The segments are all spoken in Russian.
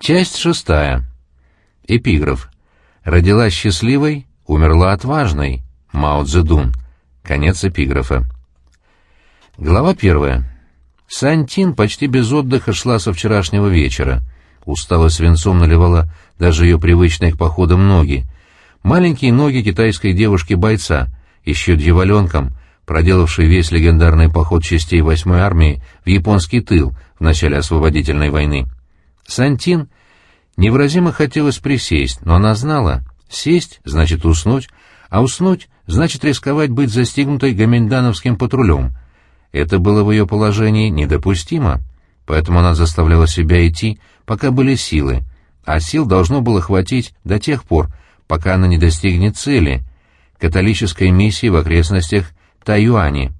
Часть шестая. Эпиграф. Родилась счастливой, умерла отважной. Мао Цзэдун. Конец эпиграфа. Глава первая. Сантин почти без отдыха шла со вчерашнего вечера. Усталость свинцом наливала даже ее привычные к походам ноги. Маленькие ноги китайской девушки-бойца, еще дьяволенком, проделавшей весь легендарный поход частей 8-й армии в японский тыл в начале освободительной войны. Сантин невыразимо хотелось присесть, но она знала, сесть значит уснуть, а уснуть значит рисковать быть застигнутой гоминдановским патрулем. Это было в ее положении недопустимо, поэтому она заставляла себя идти, пока были силы, а сил должно было хватить до тех пор, пока она не достигнет цели — католической миссии в окрестностях Тайюани.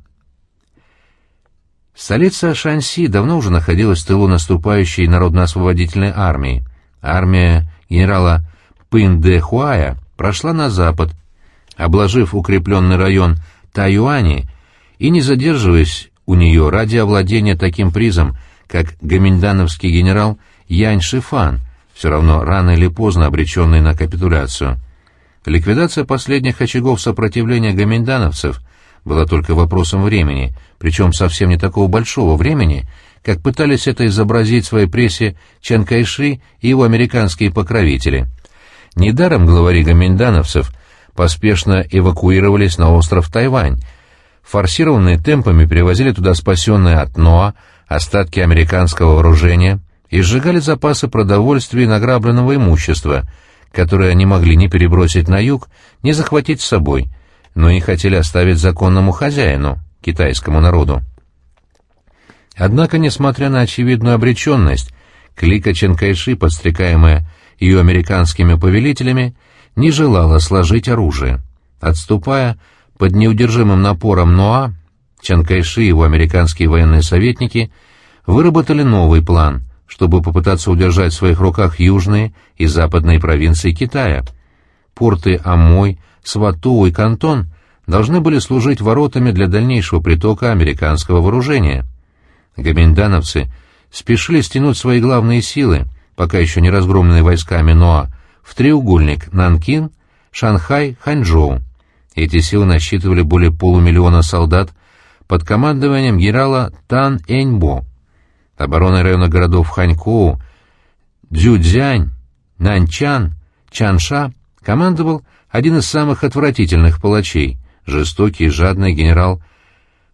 Столица Шанси давно уже находилась в тылу наступающей народно-освободительной армии. Армия генерала Пын де Хуая прошла на запад, обложив укрепленный район Тайюани и не задерживаясь у нее ради овладения таким призом, как гоминдановский генерал Янь Шифан, все равно рано или поздно обреченный на капитуляцию. Ликвидация последних очагов сопротивления гоминдановцев была только вопросом времени, причем совсем не такого большого времени, как пытались это изобразить в своей прессе Чан Кайши и его американские покровители. Недаром главари гоминдановцев поспешно эвакуировались на остров Тайвань, форсированные темпами перевозили туда спасенные от Ноа остатки американского вооружения и сжигали запасы продовольствия и награбленного имущества, которые они могли не перебросить на юг, не захватить с собой — но и хотели оставить законному хозяину, китайскому народу. Однако, несмотря на очевидную обреченность, клика Ченкайши, подстрекаемая ее американскими повелителями, не желала сложить оружие. Отступая под неудержимым напором Ноа, Чанкайши и его американские военные советники выработали новый план, чтобы попытаться удержать в своих руках южные и западные провинции Китая. Порты Амой, Сватоу и Кантон должны были служить воротами для дальнейшего притока американского вооружения. Гоминдановцы спешили стянуть свои главные силы, пока еще не разгромленные войсками Ноа, в треугольник Нанкин, Шанхай, Ханчжоу. Эти силы насчитывали более полумиллиона солдат под командованием генерала Тан Эньбо. Обороной района городов Ханькоу, Дзюцзянь, Нанчан, Чанша командовал один из самых отвратительных палачей, жестокий и жадный генерал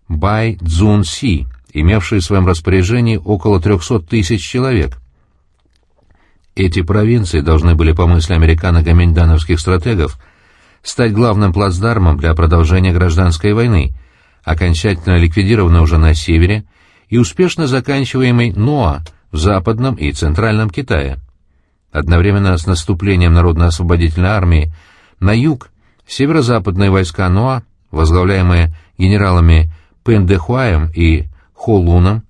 Бай Цзун Си, имевший в своем распоряжении около 300 тысяч человек. Эти провинции должны были, по мысли американо-гоминдановских стратегов, стать главным плацдармом для продолжения гражданской войны, окончательно ликвидированной уже на севере и успешно заканчиваемой НОА в Западном и Центральном Китае. Одновременно с наступлением Народно-освободительной армии на юг северо-западные войска Ноа, возглавляемые генералами Пендехуаем и Холуном,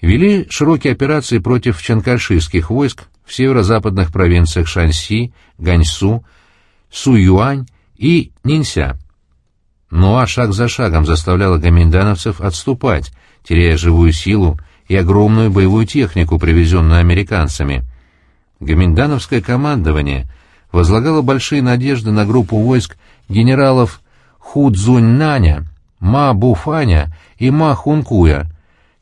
вели широкие операции против чанкашистских войск в северо-западных провинциях Шанси, Ганьсу, Суюань и Нинся. Ноа шаг за шагом заставляла гоминдановцев отступать, теряя живую силу и огромную боевую технику, привезенную американцами. Гоминдановское командование — возлагала большие надежды на группу войск генералов Ху Цзуньнаня, Ма Буфаня и Ма Хункуя,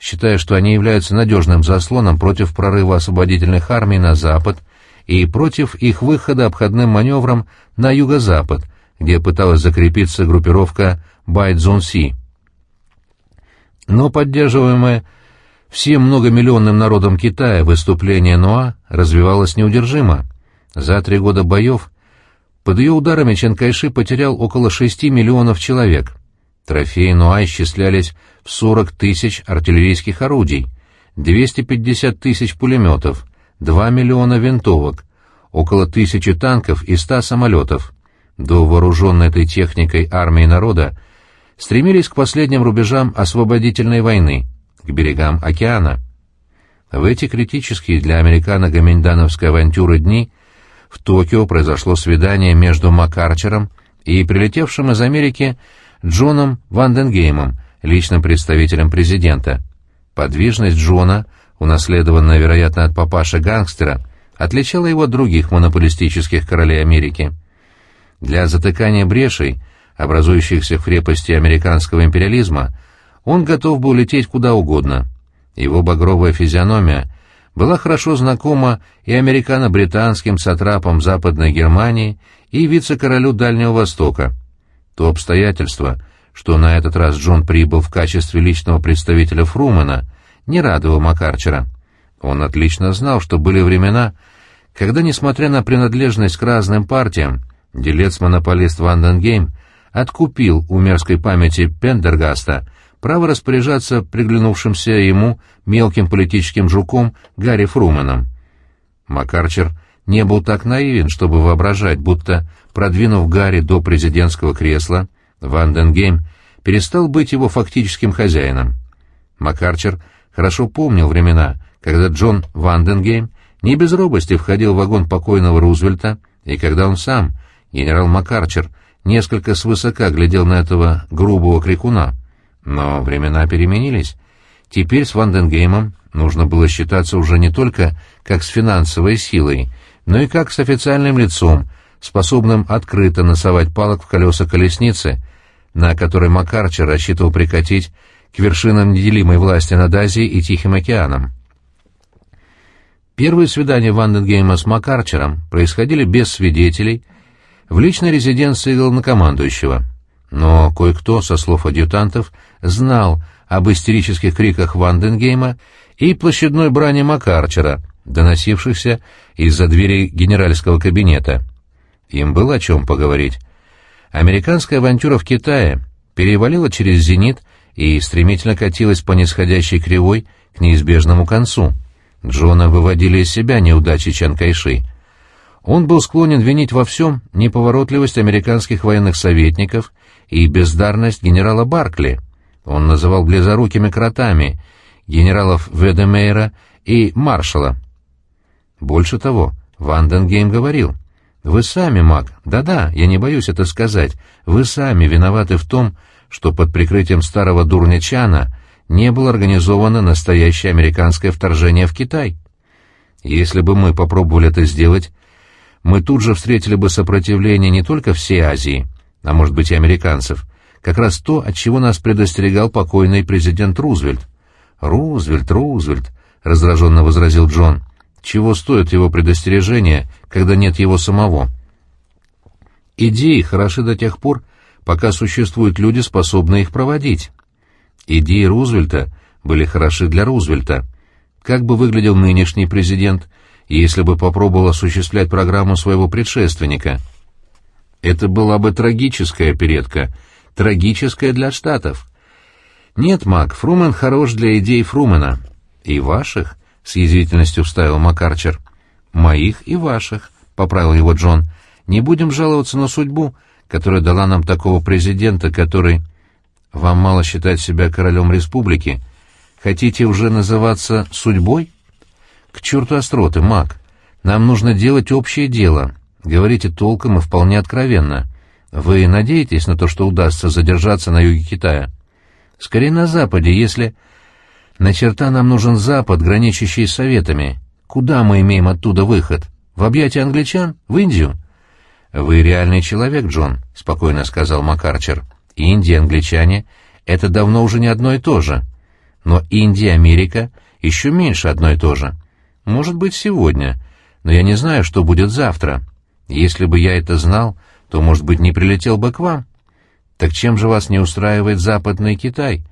считая, что они являются надежным заслоном против прорыва освободительных армий на запад и против их выхода обходным маневром на юго-запад, где пыталась закрепиться группировка Байцзунси. Но поддерживаемое всем многомиллионным народом Китая выступление Ноа развивалось неудержимо. За три года боев под ее ударами Чанкайши потерял около шести миллионов человек. Трофеи Нуа исчислялись в 40 тысяч артиллерийских орудий, 250 тысяч пулеметов, 2 миллиона винтовок, около тысячи танков и 100 самолетов. До вооруженной этой техникой армии народа стремились к последним рубежам освободительной войны, к берегам океана. В эти критические для американо-гоминдановской авантюры дни в Токио произошло свидание между Макарчером и прилетевшим из Америки Джоном Ванденгеймом, личным представителем президента. Подвижность Джона, унаследованная, вероятно, от папаши-гангстера, отличало его от других монополистических королей Америки. Для затыкания брешей, образующихся в крепости американского империализма, он готов был лететь куда угодно. Его багровая физиономия была хорошо знакома и американо-британским сатрапам Западной Германии, и вице-королю Дальнего Востока. То обстоятельство, что на этот раз Джон прибыл в качестве личного представителя Фрумена, не радовало Макарчера. Он отлично знал, что были времена, когда, несмотря на принадлежность к разным партиям, делец-монополист Ванденгейм откупил у мерзкой памяти Пендергаста право распоряжаться приглянувшимся ему мелким политическим жуком Гарри Фруменом. Макарчер не был так наивен, чтобы воображать, будто, продвинув Гарри до президентского кресла, Ванденгейм перестал быть его фактическим хозяином. Макарчер хорошо помнил времена, когда Джон Ванденгейм не без робости входил в вагон покойного Рузвельта, и когда он сам, генерал Макарчер, несколько свысока глядел на этого грубого крикуна. Но времена переменились. Теперь с Ванденгеймом нужно было считаться уже не только как с финансовой силой, но и как с официальным лицом, способным открыто носовать палок в колеса колесницы, на которой Макарчер рассчитывал прикатить к вершинам неделимой власти над Азией и Тихим океаном. Первые свидания Ванденгейма с Макарчером происходили без свидетелей в личной резиденции главнокомандующего. Но кое-кто, со слов адъютантов, знал об истерических криках Ванденгейма и площадной брани Макарчера, доносившихся из-за двери генеральского кабинета. Им было о чем поговорить. Американская авантюра в Китае перевалила через зенит и стремительно катилась по нисходящей кривой к неизбежному концу. Джона выводили из себя неудачи Чан Кайши. Он был склонен винить во всем неповоротливость американских военных советников и бездарность генерала Баркли. Он называл близорукими кротами генералов Ведемейра и Маршала. Больше того, Ванденгейм говорил, «Вы сами, маг, да-да, я не боюсь это сказать, вы сами виноваты в том, что под прикрытием старого дурня Чана не было организовано настоящее американское вторжение в Китай. Если бы мы попробовали это сделать, мы тут же встретили бы сопротивление не только всей Азии, а может быть и американцев, как раз то, от чего нас предостерегал покойный президент Рузвельт. «Рузвельт, Рузвельт», — раздраженно возразил Джон, — «чего стоит его предостережение, когда нет его самого?» «Идеи хороши до тех пор, пока существуют люди, способные их проводить. Идеи Рузвельта были хороши для Рузвельта. Как бы выглядел нынешний президент, если бы попробовал осуществлять программу своего предшественника? Это была бы трагическая оперетка, трагическая для Штатов. Нет, Мак, Фрумен хорош для идей Фрумена. И ваших, — с язвительностью вставил Макарчер. Моих и ваших, — поправил его Джон. Не будем жаловаться на судьбу, которая дала нам такого президента, который... Вам мало считать себя королем республики? Хотите уже называться судьбой? К черту остроты, маг. Нам нужно делать общее дело. Говорите толком и вполне откровенно. Вы надеетесь на то, что удастся задержаться на юге Китая? Скорее на западе, если... На черта нам нужен запад, граничащий с советами. Куда мы имеем оттуда выход? В объятия англичан? В Индию? «Вы реальный человек, Джон», — спокойно сказал Макарчер. «Индия, англичане — это давно уже не одно и то же. Но Индия, Америка — еще меньше одно и то же. Может быть, сегодня, но я не знаю, что будет завтра. Если бы я это знал, то, может быть, не прилетел бы к вам. Так чем же вас не устраивает Западный Китай?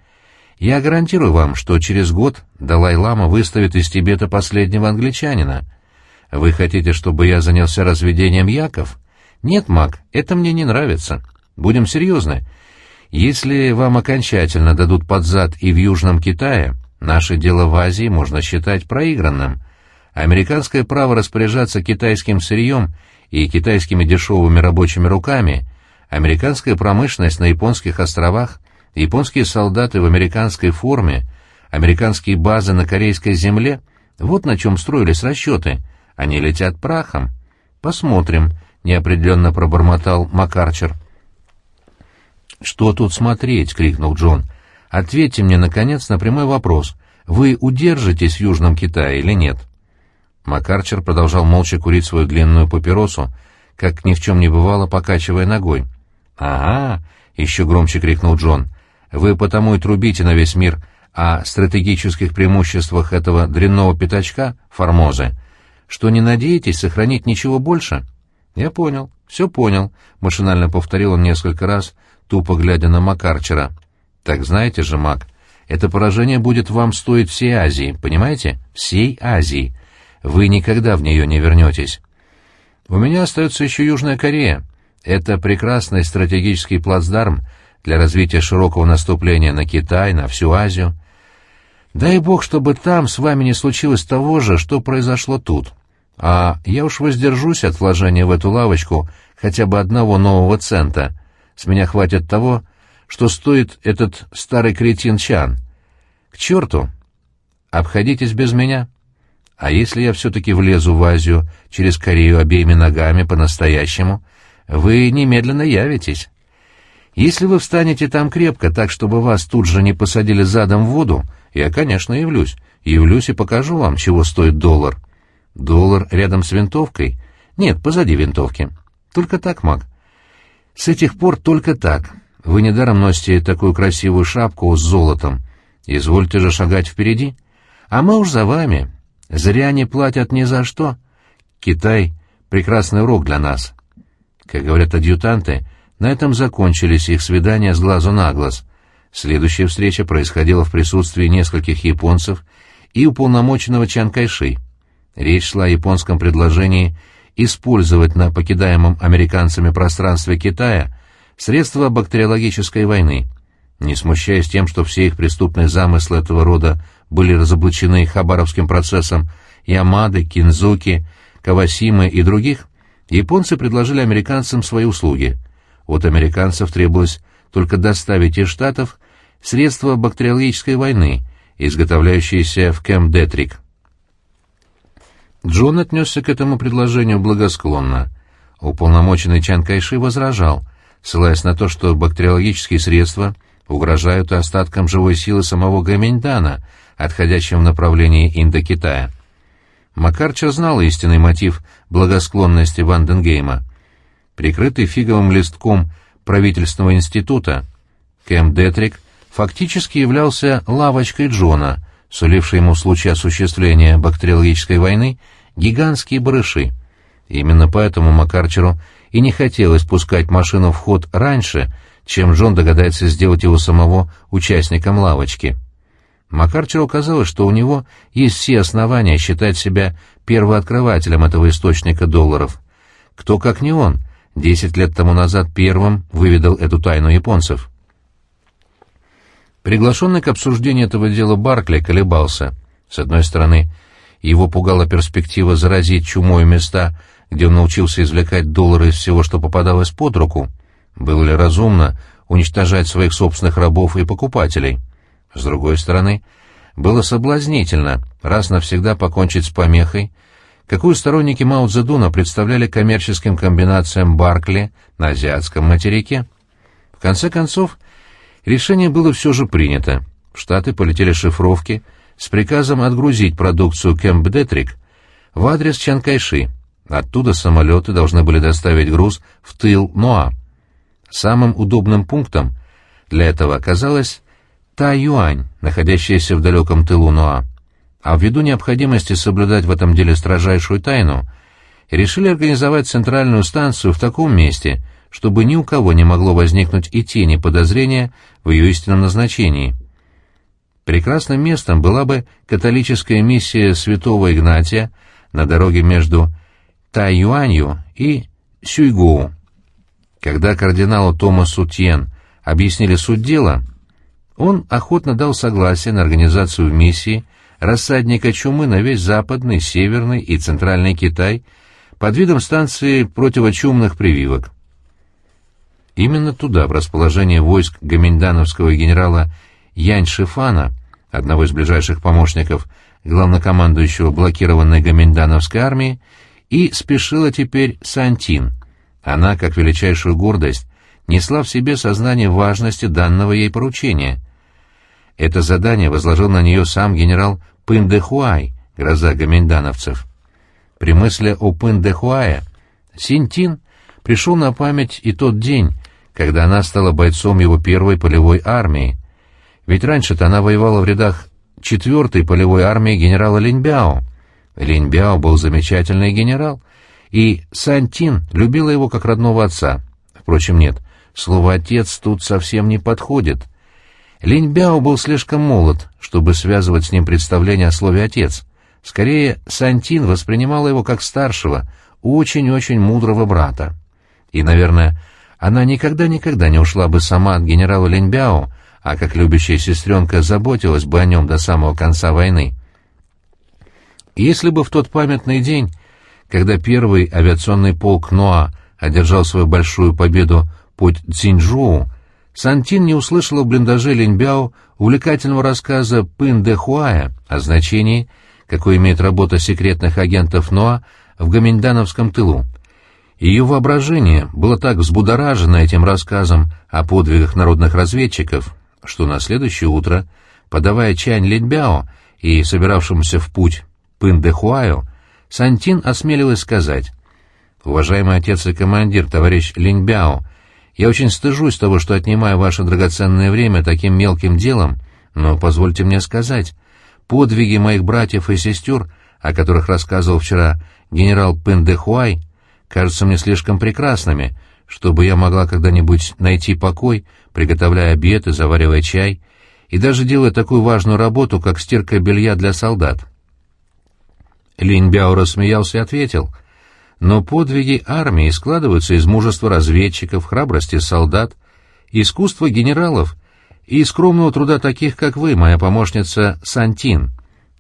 Я гарантирую вам, что через год Далай-лама выставит из Тибета последнего англичанина. Вы хотите, чтобы я занялся разведением яков?» «Нет, Мак, это мне не нравится. Будем серьезны. Если вам окончательно дадут под зад и в Южном Китае, наше дело в Азии можно считать проигранным. Американское право распоряжаться китайским сырьем и китайскими дешевыми рабочими руками, американская промышленность на японских островах, японские солдаты в американской форме, американские базы на корейской земле — вот на чем строились расчеты. Они летят прахом. Посмотрим, неопределенно пробормотал Макарчер. «Что тут смотреть?» — крикнул Джон. «Ответьте мне, наконец, на прямой вопрос. Вы удержитесь в Южном Китае или нет?» Макарчер продолжал молча курить свою длинную папиросу, как ни в чем не бывало, покачивая ногой. «Ага!» — еще громче крикнул Джон. «Вы потому и трубите на весь мир о стратегических преимуществах этого дрянного пятачка, Формозы, что не надеетесь сохранить ничего больше?» «Я понял, все понял», — машинально повторил он несколько раз, тупо глядя на Макарчера. «Так знаете же, Мак, это поражение будет вам стоить всей Азии, понимаете? Всей Азии. Вы никогда в нее не вернетесь. У меня остается еще Южная Корея. Это прекрасный стратегический плацдарм для развития широкого наступления на Китай, на всю Азию. Дай бог, чтобы там с вами не случилось того же, что произошло тут. А я уж воздержусь от вложения в эту лавочку хотя бы одного нового цента. С меня хватит того, что стоит этот старый кретин Чан. К черту! Обходитесь без меня. А если я все-таки влезу в Азию через Корею обеими ногами по-настоящему, вы немедленно явитесь. Если вы встанете там крепко, так, чтобы вас тут же не посадили задом в воду, я, конечно, явлюсь. Явлюсь и покажу вам, чего стоит доллар. Доллар рядом с винтовкой? Нет, позади винтовки. Только так, маг. С этих пор только так. Вы недаром носите такую красивую шапку с золотом. Извольте же шагать впереди. А мы уж за вами. Зря не платят ни за что. Китай — прекрасный урок для нас. Как говорят адъютанты, на этом закончились их свидания с глазу на глаз. Следующая встреча происходила в присутствии нескольких японцев и уполномоченного Чан Кайши. Речь шла о японском предложении использовать на покидаемом американцами пространстве Китая средства бактериологической войны. Не смущаясь тем, что все их преступные замыслы этого рода были разоблачены Хабаровским процессом Ямады, Кинзуки, Кавасимы и других, японцы предложили американцам свои услуги. От американцев требовалось только доставить из Штатов средства бактериологической войны, изготовляющиеся в Кэмп-Детрик. Джон отнесся к этому предложению благосклонно. Уполномоченный Чан Кайши возражал, ссылаясь на то, что бактериологические средства угрожают остаткам живой силы самого Гаминьдана, отходящим в направлении Индокитая. Макарчер знал истинный мотив благосклонности Ванденгейма. Прикрытый фиговым листком правительственного института, Кэм Детрик фактически являлся лавочкой Джона, сулившей ему в случае осуществления бактериологической войны гигантские барыши. Именно поэтому Макарчеру и не хотелось пускать машину в ход раньше, чем Джон догадается сделать его самого участником лавочки. Макарчеру казалось, что у него есть все основания считать себя первооткрывателем этого источника долларов. Кто, как не он, десять лет тому назад первым выведал эту тайну японцев. Приглашенный к обсуждению этого дела Баркли колебался. С одной стороны, его пугала перспектива заразить чумой места, где он научился извлекать доллары из всего, что попадалось под руку. Было ли разумно уничтожать своих собственных рабов и покупателей? С другой стороны, было соблазнительно раз навсегда покончить с помехой, какую сторонники Мао Цзэдуна представляли коммерческим комбинациям Баркли на азиатском материке. В конце концов, решение было все же принято. В Штаты полетели шифровки с приказом отгрузить продукцию Кэмп Детрик в адрес Чанкайши. Оттуда самолеты должны были доставить груз в тыл Ноа. Самым удобным пунктом для этого оказалась Та-Юань, находящаяся в далеком тылу Нуа. А ввиду необходимости соблюдать в этом деле строжайшую тайну, решили организовать центральную станцию в таком месте, чтобы ни у кого не могло возникнуть и тени подозрения в ее истинном назначении. Прекрасным местом была бы католическая миссия святого Игнатия на дороге между Та-Юанью и Сюйгоу. Когда кардиналу Томасу Тьен объяснили суть дела — он охотно дал согласие на организацию миссии рассадника чумы на весь западный, северный и центральный Китай под видом станции противочумных прививок. Именно туда, в расположение войск гоминдановского генерала Янь Шифана, одного из ближайших помощников главнокомандующего блокированной гоминдановской армии, и спешила теперь Сантин. Она, как величайшую гордость, несла в себе сознание важности данного ей поручения. Это задание возложил на нее сам генерал Пындэхуай, гроза гоминдановцев. при мысли о Пын-де-Хуае Синтин пришел на память и тот день, когда она стала бойцом его первой полевой армии. Ведь раньше-то она воевала в рядах четвертой полевой армии генерала Линьбяо. Линьбяо был замечательный генерал, и Сантин любила его как родного отца. Впрочем, нет, слово «отец» тут совсем не подходит. Линьбяо был слишком молод, чтобы связывать с ним представление о слове «отец». Скорее, Сантин воспринимала его как старшего, очень-очень мудрого брата. И, наверное, она никогда-никогда не ушла бы сама от генерала Линьбяо, а как любящая сестренка заботилась бы о нем до самого конца войны. Если бы в тот памятный день, когда первый авиационный полк Ноа одержал свою большую победу под Циньчжоу, Сантин не услышала в блиндаже Линьбяо увлекательного рассказа Пын де Хуая о значении, какое имеет работа секретных агентов Ноа в Гаминдановском тылу. Ее воображение было так взбудоражено этим рассказом о подвигах народных разведчиков, что на следующее утро, подавая чань Линьбяо и собиравшемуся в путь Пын-де-Хуаю, Сантин осмелилась сказать, «Уважаемый отец и командир, товарищ Линьбяо, я очень стыжусь того, что отнимаю ваше драгоценное время таким мелким делом, но позвольте мне сказать, подвиги моих братьев и сестер, о которых рассказывал вчера генерал Пендехуай, кажутся мне слишком прекрасными, чтобы я могла когда-нибудь найти покой, приготовляя обед и заваривая чай, и даже делая такую важную работу, как стирка белья для солдат. Линь Бяо рассмеялся и ответил — но подвиги армии складываются из мужества разведчиков, храбрости солдат, искусства генералов и скромного труда таких, как вы, моя помощница Сантин.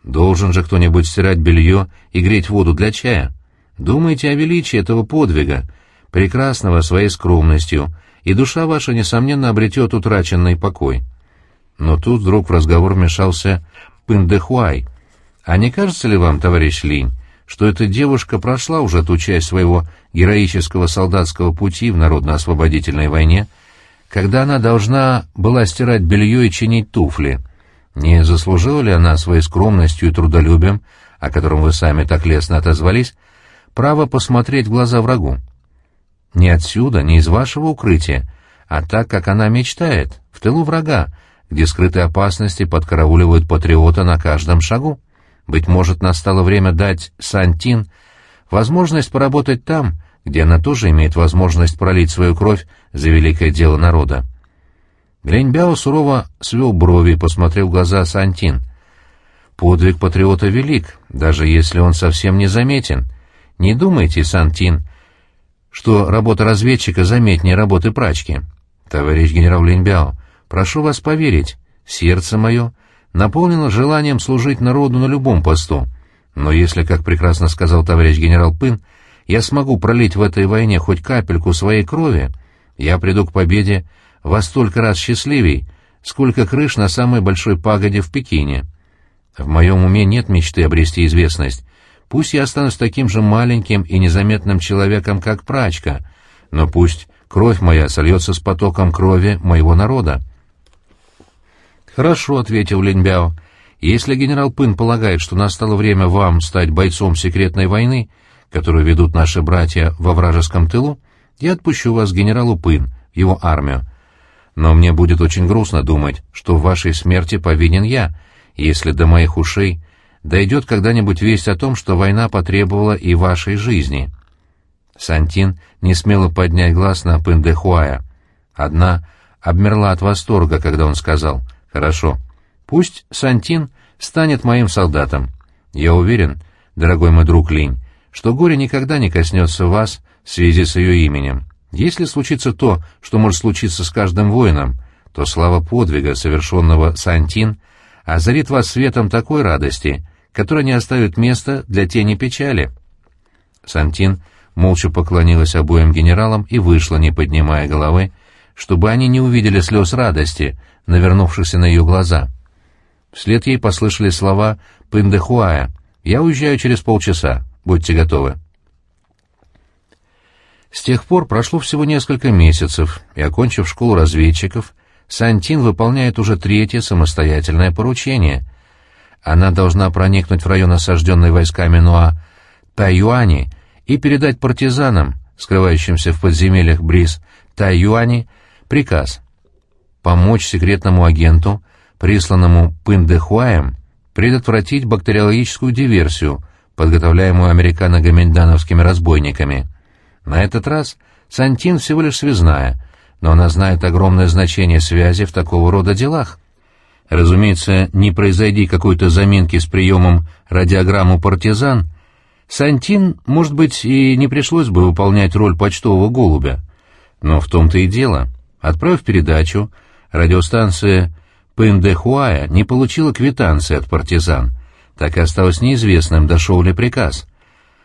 Должен же кто-нибудь стирать белье и греть воду для чая. Думайте о величии этого подвига, прекрасного своей скромностью, и душа ваша, несомненно, обретет утраченный покой. Но тут вдруг в разговор вмешался Пындехуай. «А не кажется ли вам, товарищ Линь, что эта девушка прошла уже ту часть своего героического солдатского пути в народно-освободительной войне, когда она должна была стирать белье и чинить туфли. Не заслужила ли она своей скромностью и трудолюбием, о котором вы сами так лестно отозвались, право посмотреть в глаза врагу? Не отсюда, не из вашего укрытия, а так, как она мечтает, в тылу врага, где скрытые опасности подкарауливают патриота на каждом шагу. Быть может, настало время дать Сантин возможность поработать там, где она тоже имеет возможность пролить свою кровь за великое дело народа. Греньбяо сурово свел брови и посмотрел в глаза Сантин. «Подвиг патриота велик, даже если он совсем не заметен. Не думайте, Сантин, что работа разведчика заметнее работы прачки. Товарищ генерал Линьбяо, прошу вас поверить, сердце мое — наполнено желанием служить народу на любом посту. Но если, как прекрасно сказал товарищ генерал Пын, я смогу пролить в этой войне хоть капельку своей крови, я приду к победе во столько раз счастливей, сколько крыш на самой большой пагоде в Пекине. В моем уме нет мечты обрести известность. Пусть я останусь таким же маленьким и незаметным человеком, как прачка, но пусть кровь моя сольется с потоком крови моего народа. «Хорошо», — ответил Линьбяо. «Если генерал Пын полагает, что настало время вам стать бойцом секретной войны, которую ведут наши братья во вражеском тылу, я отпущу вас генералу Пын, его армию. Но мне будет очень грустно думать, что в вашей смерти повинен я, если до моих ушей дойдет когда-нибудь весть о том, что война потребовала и вашей жизни». Сантин не смело поднять глаз на Пындехуая. Одна обмерла от восторга, когда он сказал — Хорошо. Пусть Сантин станет моим солдатом. Я уверен, дорогой мой друг Линь, что горе никогда не коснется вас в связи с ее именем. Если случится то, что может случиться с каждым воином, то слава подвига, совершенного Сантин, озарит вас светом такой радости, которая не оставит места для тени печали. Сантин молча поклонилась обоим генералам и вышла, не поднимая головы, чтобы они не увидели слез радости, навернувшихся на ее глаза. Вслед ей послышались слова Пындехуая «Я уезжаю через полчаса, будьте готовы». С тех пор прошло всего несколько месяцев, и, окончив школу разведчиков, Сантин выполняет уже третье самостоятельное поручение. Она должна проникнуть в район осажденной войсками Нуа Тайюани и передать партизанам, скрывающимся в подземельях бриз Тайюани, приказ помочь секретному агенту, присланному Пындэхуаем, предотвратить бактериологическую диверсию, подготовляемую американо-гоминдановскими разбойниками. На этот раз Сантин всего лишь связная, но она знает огромное значение связи в такого рода делах. Разумеется, не произойди какой-то заминки с приемом радиограмму «Партизан», Сантин, может быть, и не пришлось бы выполнять роль почтового голубя. Но в том-то и дело. Отправив передачу, радиостанция Пэндэхуая не получила квитанции от партизан, так и осталось неизвестным, дошел ли приказ.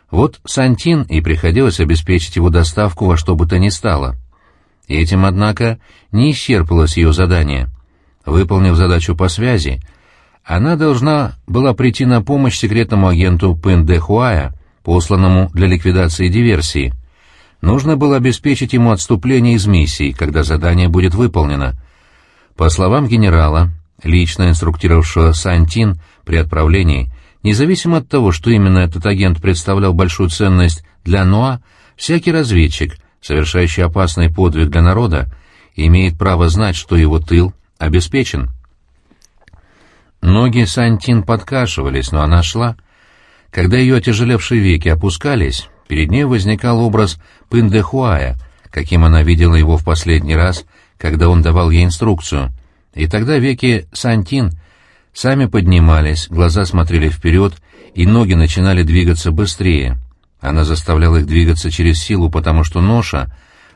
Вот Сантин и приходилось обеспечить его доставку во что бы то ни стало. Этим, однако, не исчерпалось ее задание. Выполнив задачу по связи, она должна была прийти на помощь секретному агенту Пэндэхуая, посланному для ликвидации диверсии. Нужно было обеспечить ему отступление из миссии, когда задание будет выполнено. По словам генерала, лично инструктировавшего Сантин при отправлении, независимо от того, что именно этот агент представлял большую ценность для Ноа, всякий разведчик, совершающий опасный подвиг для народа, имеет право знать, что его тыл обеспечен. Ноги Сантин подкашивались, но она шла. Когда ее отяжелевшие веки опускались, перед ней возникал образ Пындэхуая, каким она видела его в последний раз, когда он давал ей инструкцию. И тогда веки Сантин сами поднимались, глаза смотрели вперед, и ноги начинали двигаться быстрее. Она заставляла их двигаться через силу, потому что ноша,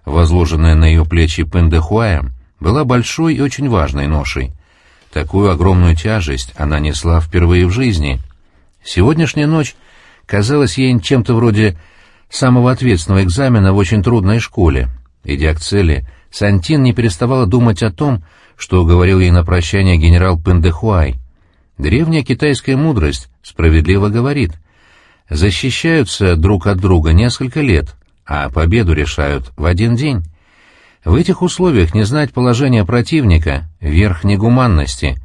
возложенная на ее плечи Пендехуая, была большой и очень важной ношей. Такую огромную тяжесть она несла впервые в жизни. Сегодняшняя ночь казалась ей чем-то вроде самого ответственного экзамена в очень трудной школе. Идя к цели, Сантин не переставала думать о том, что говорил ей на прощание генерал Пендехуай. Древняя китайская мудрость справедливо говорит, защищаются друг от друга несколько лет, а победу решают в один день. В этих условиях не знать положение противника — верх негуманности.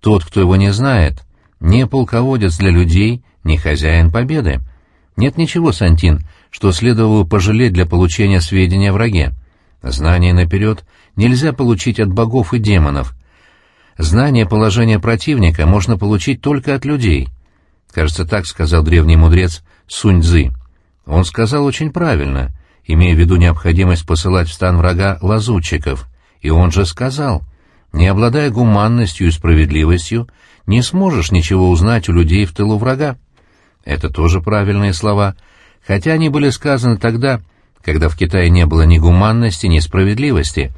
Тот, кто его не знает, не полководец для людей, не хозяин победы. Нет ничего, Сантин, что следовало пожалеть для получения сведения о враге. Знание наперед нельзя получить от богов и демонов. Знание положения противника можно получить только от людей. Кажется, так сказал древний мудрец Сунь Цзы. Он сказал очень правильно — имея в виду необходимость посылать в стан врага лазутчиков, и он же сказал, не обладая гуманностью и справедливостью, не сможешь ничего узнать у людей в тылу врага. Это тоже правильные слова, хотя они были сказаны тогда, когда в Китае не было ни гуманности, ни справедливости.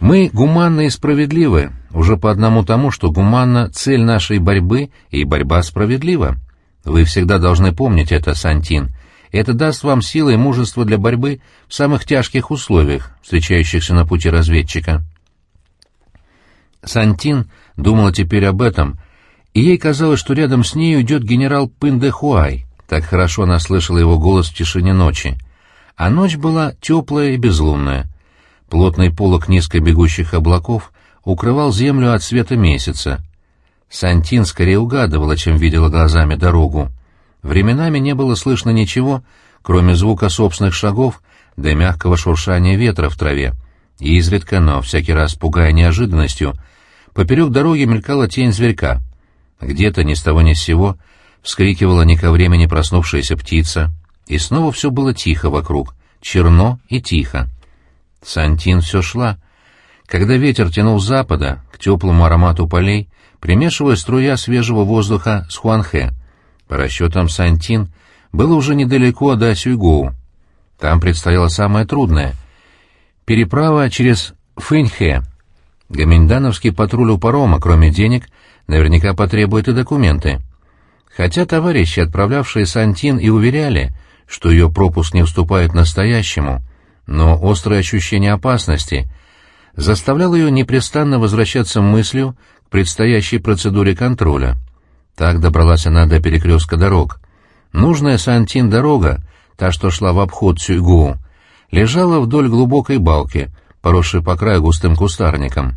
Мы гуманны и справедливы уже по одному тому, что гуманна — цель нашей борьбы, и борьба справедлива. Вы всегда должны помнить это, Сантин, это даст вам силы и мужество для борьбы в самых тяжких условиях, встречающихся на пути разведчика. Сантин думала теперь об этом, и ей казалось, что рядом с ней идет генерал Пындэхуай. Так хорошо она слышала его голос в тишине ночи. А ночь была теплая и безлунная. Плотный полог низко бегущих облаков укрывал землю от света месяца. Сантин скорее угадывала, чем видела глазами дорогу. Временами не было слышно ничего, кроме звука собственных шагов да мягкого шуршания ветра в траве. И изредка, но всякий раз пугая неожиданностью, поперек дороги мелькала тень зверька. Где-то ни с того ни с сего вскрикивала не ко времени проснувшаяся птица, и снова все было тихо вокруг, черно и тихо. Сантин все шла. Когда ветер тянул с запада к теплому аромату полей, примешивая струя свежего воздуха с Хуанхэ — по расчетам Сантин, было уже недалеко до Сюйгоу. Там предстояло самое трудное — переправа через Фэньхэ. Гоминдановский патруль у парома, кроме денег, наверняка потребует и документы. Хотя товарищи, отправлявшие Сантин, и уверяли, что ее пропуск не уступает настоящему, но острое ощущение опасности заставляло ее непрестанно возвращаться мыслью к предстоящей процедуре контроля. Так добралась она до перекрестка дорог. Нужная Сантин дорога, та, что шла в обход Цюйгу, лежала вдоль глубокой балки, поросшей по краю густым кустарником.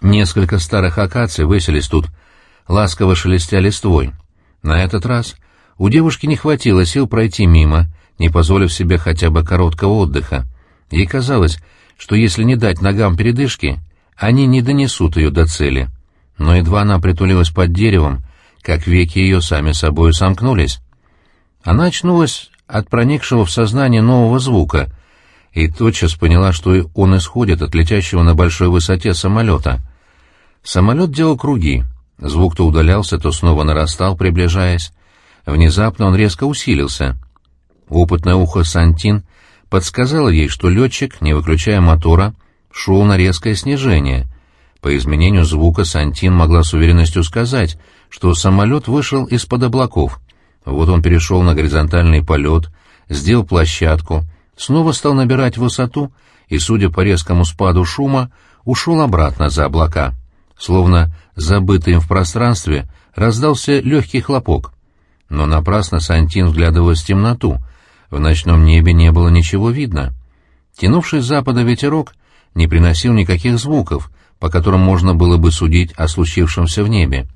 Несколько старых акаций выселись тут, ласково шелестя листвой. На этот раз у девушки не хватило сил пройти мимо, не позволив себе хотя бы короткого отдыха. Ей казалось, что если не дать ногам передышки, они не донесут ее до цели. Но едва она притулилась под деревом, как веки ее сами собой сомкнулись. Она очнулась от проникшего в сознание нового звука и тотчас поняла, что он исходит от летящего на большой высоте самолета. Самолет делал круги, звук то удалялся, то снова нарастал, приближаясь. Внезапно он резко усилился. Опытное ухо Сантин подсказало ей, что летчик, не выключая мотора, шел на резкое снижение. По изменению звука Сантин могла с уверенностью сказать, что самолет вышел из-под облаков. Вот он перешел на горизонтальный полет, сделал площадку, снова стал набирать высоту и, судя по резкому спаду шума, ушел обратно за облака. Словно забытый им в пространстве, раздался легкий хлопок. Но напрасно Сантин вглядывалась в темноту. В ночном небе не было ничего видно. Тянувший с запада ветерок не приносил никаких звуков, по которым можно было бы судить о случившемся в небе.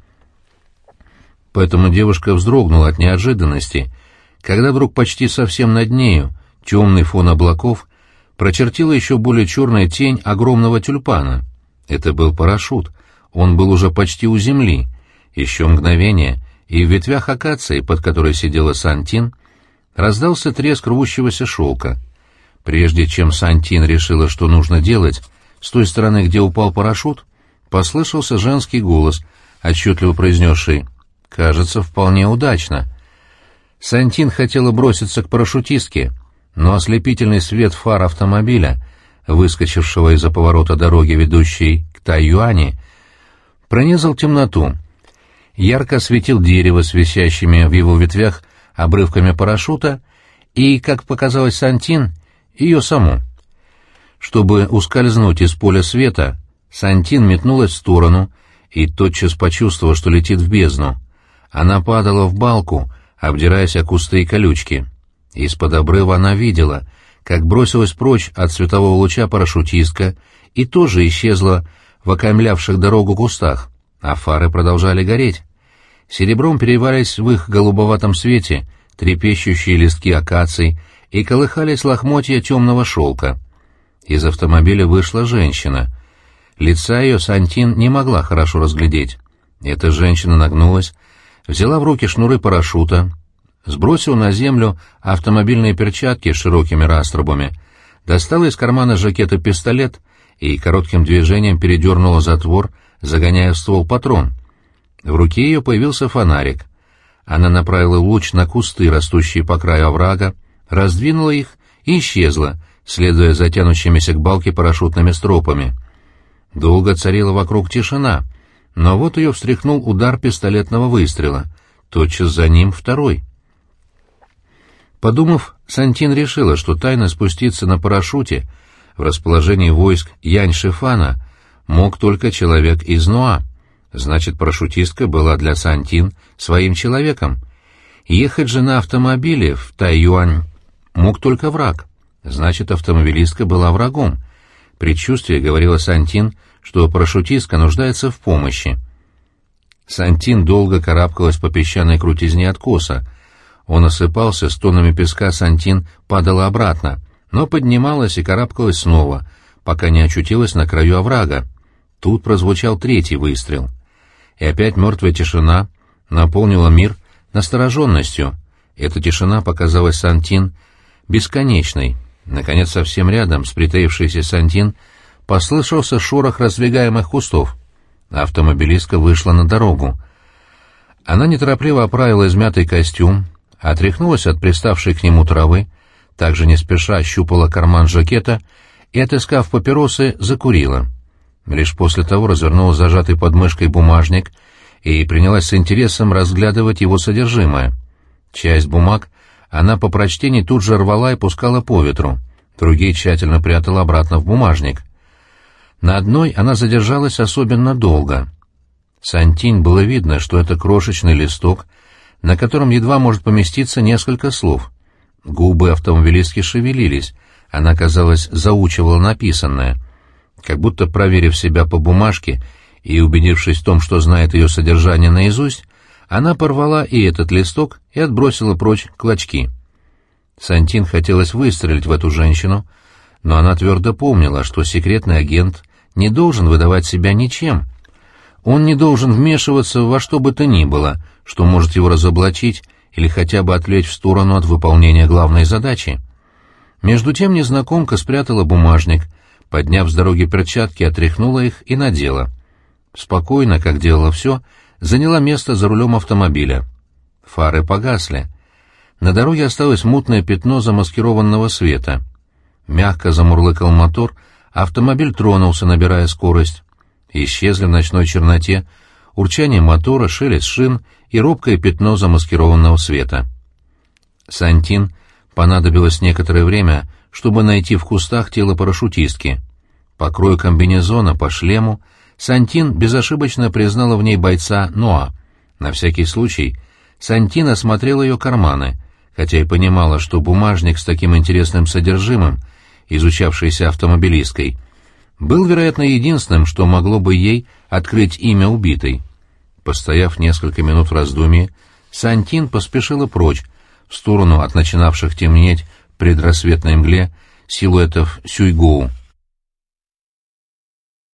Поэтому девушка вздрогнула от неожиданности, когда вдруг почти совсем над нею, темный фон облаков, прочертила еще более черная тень огромного тюльпана. Это был парашют, он был уже почти у земли. Еще мгновение, и в ветвях акации, под которой сидела Сантин, раздался треск рвущегося шелка. Прежде чем Сантин решила, что нужно делать, с той стороны, где упал парашют, послышался женский голос, отчетливо произнесший «Кажется, вполне удачно». Сантин хотела броситься к парашютистке, но ослепительный свет фар автомобиля, выскочившего из-за поворота дороги, ведущей к Тайюани, пронизал темноту. Ярко осветил дерево с висящими в его ветвях обрывками парашюта и, как показалось Сантин, ее саму. Чтобы ускользнуть из поля света, Сантин метнулась в сторону и тотчас почувствовала, что летит в бездну. Она падала в балку, обдираясь о кусты и колючки. Из-под обрыва она видела, как бросилась прочь от светового луча парашютистка и тоже исчезла в окаймлявших дорогу кустах, а фары продолжали гореть. Серебром переливались в их голубоватом свете трепещущие листки акаций и колыхались лохмотья темного шелка. Из автомобиля вышла женщина. Лица ее Сантин не могла хорошо разглядеть. Эта женщина нагнулась, взяла в руки шнуры парашюта, сбросила на землю автомобильные перчатки с широкими раструбами, достала из кармана жакета пистолет и коротким движением передернула затвор, загоняя в ствол патрон. В руке ее появился фонарик. Она направила луч на кусты, растущие по краю оврага, раздвинула их и исчезла, следуя за тянущимися к балке парашютными стропами. Долго царила вокруг тишина, но вот ее встряхнул удар пистолетного выстрела, тотчас за ним второй. Подумав, Сантин решила, что тайно спуститься на парашюте в расположении войск Янь-Шифана мог только человек из Нуа. Значит, парашютистка была для Сантин своим человеком. Ехать же на автомобиле в Тайюань мог только враг. Значит, автомобилистка была врагом. Предчувствие говорило Сантин, что парашютистка нуждается в помощи. Сантин долго карабкалась по песчаной крутизне откоса. Он осыпался, с тоннами песка Сантин падала обратно, но поднималась и карабкалась снова, пока не очутилась на краю оврага. Тут прозвучал третий выстрел. И опять мертвая тишина наполнила мир настороженностью. Эта тишина показалась Сантин бесконечной. Наконец, совсем рядом с притаившейся Сантин послышался шорох раздвигаемых кустов. Автомобилистка вышла на дорогу. Она неторопливо оправила измятый костюм, отряхнулась от приставшей к нему травы, также не спеша щупала карман жакета и, отыскав папиросы, закурила. Лишь после того развернула зажатый под мышкой бумажник и принялась с интересом разглядывать его содержимое. Часть бумаг она по прочтении тут же рвала и пускала по ветру, другие тщательно прятала обратно в бумажник. На одной она задержалась особенно долго. Сантинь было видно, что это крошечный листок, на котором едва может поместиться несколько слов. Губы автомобилистки шевелились, она, казалось, заучивала написанное — как будто проверив себя по бумажке и убедившись в том, что знает ее содержание наизусть, она порвала и этот листок и отбросила прочь клочки. Сантин хотелось выстрелить в эту женщину, но она твердо помнила, что секретный агент не должен выдавать себя ничем. Он не должен вмешиваться во что бы то ни было, что может его разоблачить или хотя бы отвлечь в сторону от выполнения главной задачи. Между тем незнакомка спрятала бумажник, подняв с дороги перчатки, отряхнула их и надела. Спокойно, как делала все, заняла место за рулем автомобиля. Фары погасли. На дороге осталось мутное пятно замаскированного света. Мягко замурлыкал мотор, автомобиль тронулся, набирая скорость. Исчезли в ночной черноте урчание мотора, шелест шин и робкое пятно замаскированного света. Сантин понадобилось некоторое время, чтобы найти в кустах тело парашютистки. По крою комбинезона, по шлему, Сантин безошибочно признала в ней бойца Ноа. На всякий случай Сантин осмотрел ее карманы, хотя и понимала, что бумажник с таким интересным содержимым, изучавшийся автомобилисткой, был, вероятно, единственным, что могло бы ей открыть имя убитой. Постояв несколько минут в раздумье, Сантин поспешила прочь, в сторону от начинавших темнеть предрассветной мгле силуэтов Сюйгоу.